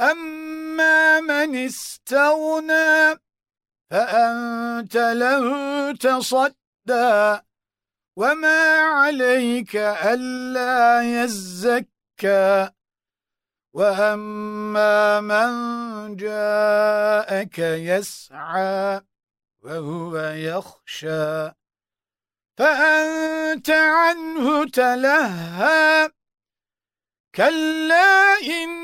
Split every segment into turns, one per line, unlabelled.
أما من استغنى فأنت له تصدى وما عليك ألا يزكى وأما من جاءك يسعى وهو يخشى فأنت عنه تلهى كلا إنها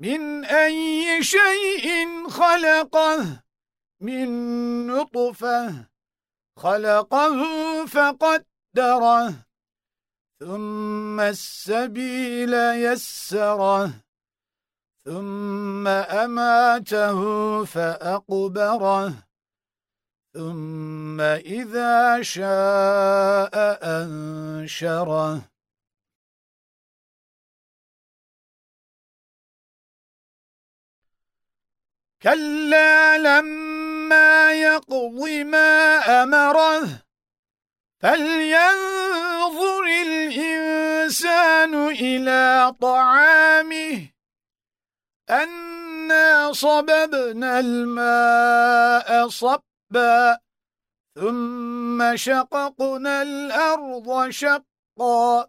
من أي شيء خلقه؟ من نطفة خلقه فقدره. ثم السبيل يسره. ثم أماته فأقبره. ثم إذا شاء أنشره. كلا لما يقض ما أمره فلينظر الإنسان إلى طعامه أنا صببنا الماء صبا ثم شققنا الأرض شقا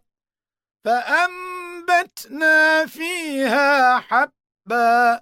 فأنبتنا فيها حبا